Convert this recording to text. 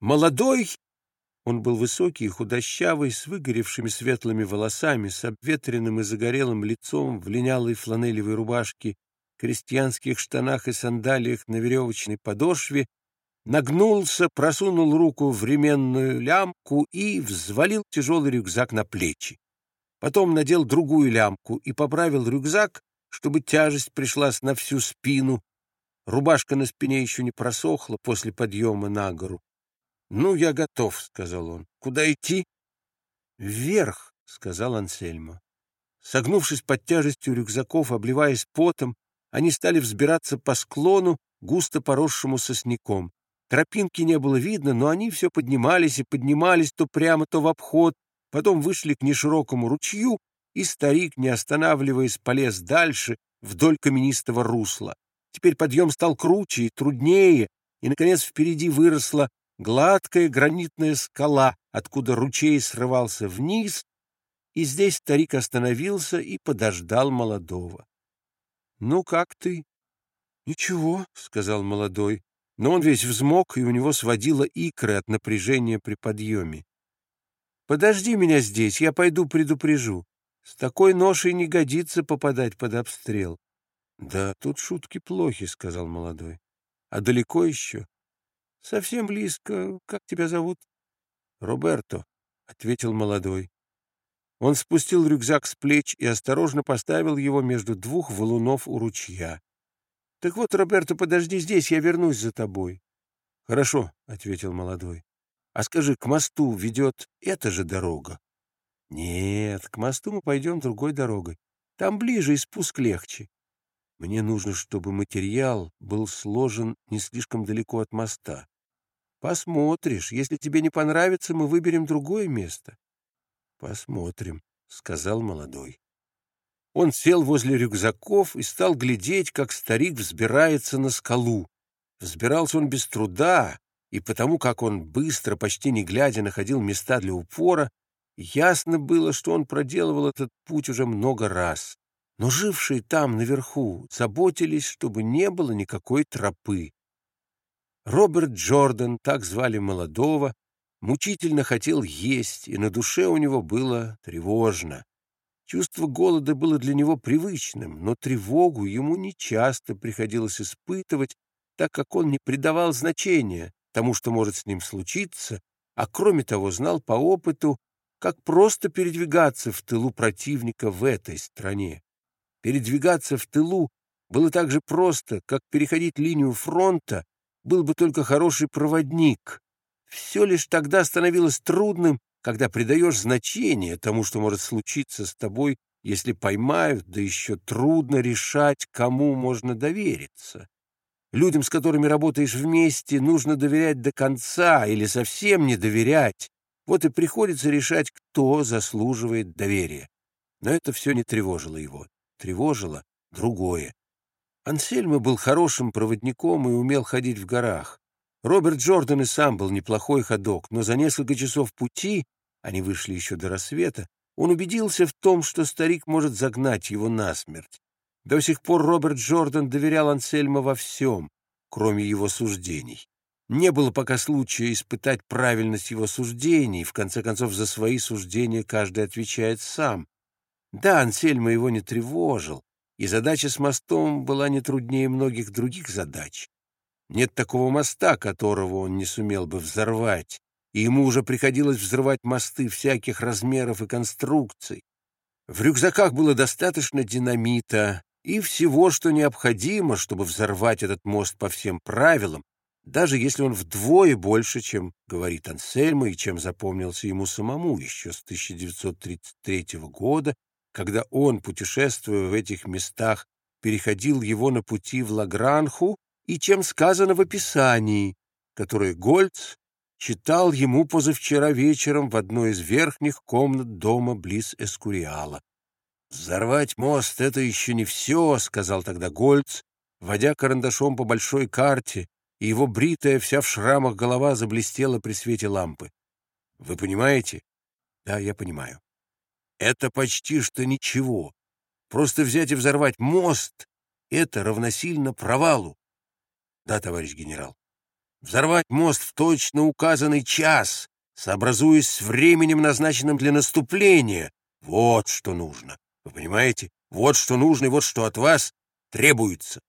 Молодой, он был высокий и худощавый, с выгоревшими светлыми волосами, с обветренным и загорелым лицом, в линялой фланелевой рубашке, крестьянских штанах и сандалиях на веревочной подошве, нагнулся, просунул руку в ременную лямку и взвалил тяжелый рюкзак на плечи. Потом надел другую лямку и поправил рюкзак, чтобы тяжесть пришлась на всю спину. Рубашка на спине еще не просохла после подъема на гору. — Ну, я готов, — сказал он. — Куда идти? — Вверх, — сказал Ансельмо. Согнувшись под тяжестью рюкзаков, обливаясь потом, они стали взбираться по склону, густо поросшему сосняком. Тропинки не было видно, но они все поднимались и поднимались то прямо, то в обход, потом вышли к неширокому ручью, и старик, не останавливаясь, полез дальше, вдоль каменистого русла. Теперь подъем стал круче и труднее, и, наконец, впереди выросла гладкая гранитная скала, откуда ручей срывался вниз, и здесь старик остановился и подождал молодого. — Ну, как ты? — Ничего, — сказал молодой, но он весь взмок, и у него сводило икры от напряжения при подъеме. — Подожди меня здесь, я пойду предупрежу. С такой ношей не годится попадать под обстрел. — Да, тут шутки плохи, — сказал молодой. — А далеко еще? — Совсем близко. Как тебя зовут? — Роберто, — ответил молодой. Он спустил рюкзак с плеч и осторожно поставил его между двух валунов у ручья. — Так вот, Роберто, подожди здесь, я вернусь за тобой. — Хорошо, — ответил молодой. — А скажи, к мосту ведет эта же дорога? — Нет, к мосту мы пойдем другой дорогой. Там ближе и спуск легче. Мне нужно, чтобы материал был сложен не слишком далеко от моста. Посмотришь. Если тебе не понравится, мы выберем другое место. Посмотрим, — сказал молодой. Он сел возле рюкзаков и стал глядеть, как старик взбирается на скалу. Взбирался он без труда, и потому как он быстро, почти не глядя, находил места для упора, ясно было, что он проделывал этот путь уже много раз. Но жившие там, наверху, заботились, чтобы не было никакой тропы. Роберт Джордан, так звали молодого, мучительно хотел есть, и на душе у него было тревожно. Чувство голода было для него привычным, но тревогу ему нечасто приходилось испытывать, так как он не придавал значения тому, что может с ним случиться, а кроме того знал по опыту, как просто передвигаться в тылу противника в этой стране. Передвигаться в тылу было так же просто, как переходить линию фронта был бы только хороший проводник. Все лишь тогда становилось трудным, когда придаешь значение тому, что может случиться с тобой, если поймают, да еще трудно решать, кому можно довериться. Людям, с которыми работаешь вместе, нужно доверять до конца или совсем не доверять. Вот и приходится решать, кто заслуживает доверия. Но это все не тревожило его. Тревожило другое. Ансельмо был хорошим проводником и умел ходить в горах. Роберт Джордан и сам был неплохой ходок, но за несколько часов пути, они вышли еще до рассвета, он убедился в том, что старик может загнать его насмерть. До сих пор Роберт Джордан доверял Ансельмо во всем, кроме его суждений. Не было пока случая испытать правильность его суждений, в конце концов, за свои суждения каждый отвечает сам. Да, Ансельмо его не тревожил, и задача с мостом была не труднее многих других задач. Нет такого моста, которого он не сумел бы взорвать, и ему уже приходилось взрывать мосты всяких размеров и конструкций. В рюкзаках было достаточно динамита и всего, что необходимо, чтобы взорвать этот мост по всем правилам, даже если он вдвое больше, чем говорит Ансельма и чем запомнился ему самому еще с 1933 года, когда он, путешествуя в этих местах, переходил его на пути в Лагранху, и чем сказано в описании, которое Гольц читал ему позавчера вечером в одной из верхних комнат дома близ Эскуриала. «Взорвать мост — это еще не все», — сказал тогда Гольц, водя карандашом по большой карте, и его бритая, вся в шрамах голова заблестела при свете лампы. «Вы понимаете?» «Да, я понимаю. Это почти что ничего. Просто взять и взорвать мост — это равносильно провалу. Да, товарищ генерал. взорвать мост в точно указанный час, сообразуясь с временем, назначенным для наступления. Вот что нужно. Вы понимаете? Вот что нужно и вот что от вас требуется.